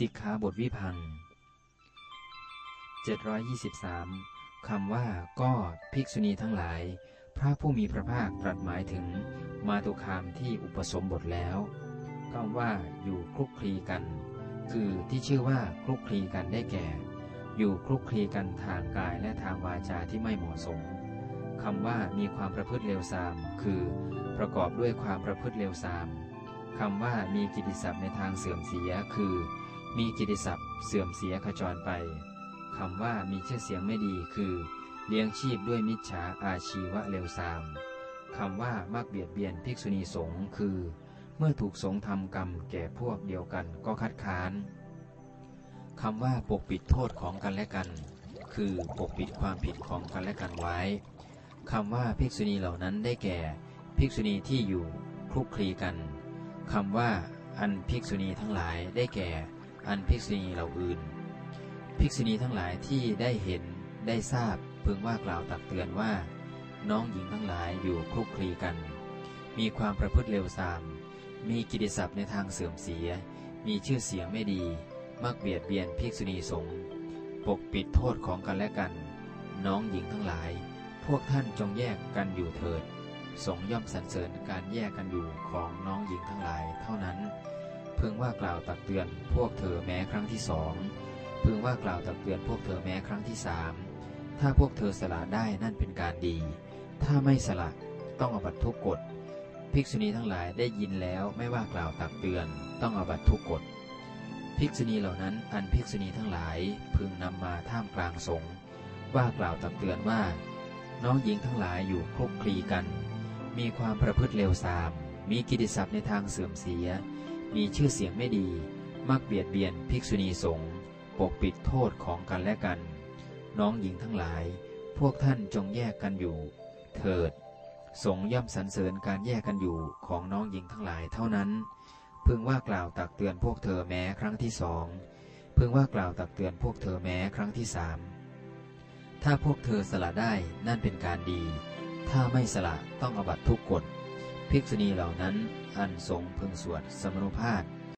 สิกขาบทวิพัง723 คำว่าก็ภิกษุณีทั้งหลาย พระผู้มีพระภาคตรัสหมายถึงมาตุคามที่อุปสมบทแล้วคำว่าอยู่คลุกคลีกัน คือที่ชื่อว่าคลุกคลีกันได้แก่ อยู่คลุกคลีกันทางกายและทางวาจาที่ไม่เหมาะสมคำว่ามีความประพฤติเลวทราม คือ ประกอบด้วยความประพฤติเลวทรามคำว่ามีกิติศัพท์ในทางเสื่อมเสียคือ มีกิติศัพท์เสื่อมเสียขจรไป คำว่ามีชื่อเสียงไม่ดีคือ เลี้ยงชีพด้วยมิจฉาอาชีวะเลวทรามคำว่ามักเบียดเบียนภิกษุณีสงฆ์คือ เมื่อถูกสงฆ์ทำกรรมแก่พวกเดียวกันก็คัดค้านคำว่าปกปิดโทษของกันและกัน คือปกปิดความผิดของกันและกันไว้คำว่าภิกษุณีเหล่านั้นได้แก่ ภิกษุณีที่อยู่คลุกคลีกันคำว่าอันภิกษุณีทั้งหลายได้แก่ อันภิกษุณีเหล่าอื่น ภิกษุณีทั้งหลายที่ได้เห็นได้ทราบพึงว่ากล่าวตักเตือนว่า น้องหญิงทั้งหลายอยู่คลุกคลีกัน มีความประพฤติเลวทราม มีกิติศัพท์ในทางเสื่อมเสีย มีชื่อเสียงไม่ดี มักเบียดเบียนภิกษุณีสงฆ์ปกปิดโทษของกันและกัน น้องหญิงทั้งหลาย พวกท่านจงแยกกันอยู่เถิด สงย่อมสรรเสริญการแยกกันอยู่ของน้องหญิงทั้งหลายเท่านั้น พึงว่ากล่าวตักเตือนพวกเธอแม้ครั้งที่สองพึงว่ากล่าวตักเตือนพวกเธอแม้ครั้งที่สามถ้าพวกเธอสละได้นั่นเป็นการดี ถ้าไม่สละต้องอบัตทุกกฎภิกษุณีทั้งหลายได้ยินแล้วไม่ว่ากล่าวตักเตือนต้องอบัตทุกกฎภิกษุณีเหล่านั้นอันภิกษุณีทั้งหลายพึงนำมาท่ามกลางสงฆ์ว่ากล่าวตักเตือนว่า น้องหญิงทั้งหลายอยู่คลุกคลีกัน มีความประพฤติเลวทราม มีกิติศัพท์ในทางเสื่อมเสีย มีชื่อเสียงไม่ดี มักเบียดเบียนภิกษุณีสงฆ์ปกปิดโทษของกันและกัน น้องหญิงทั้งหลาย พวกท่านจงแยกกันอยู่ เถิด สงย่อมสรรเสริญการแยกกันอยู่ของน้องหญิงทั้งหลายเท่านั้น พึงว่ากล่าวตักเตือนพวกเธอแม้ครั้งที่สองพึงว่ากล่าวตักเตือนพวกเธอแม้ครั้งที่สามถ้าพวกเธอสละได้นั่นเป็นการดี ถ้าไม่สละต้องอบัตทุกกฎ ภิกษุณีเหล่านั้นอันทรงพึงสวดสมรุภาพ